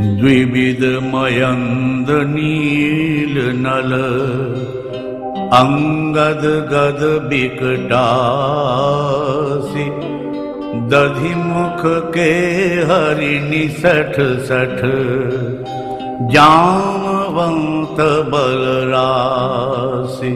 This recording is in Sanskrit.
द्विविधमयन्दनीलनल नील दधिमुखके अङ्गद गद विकटासि हरिणि सठ सठ जामवन्त बलरासि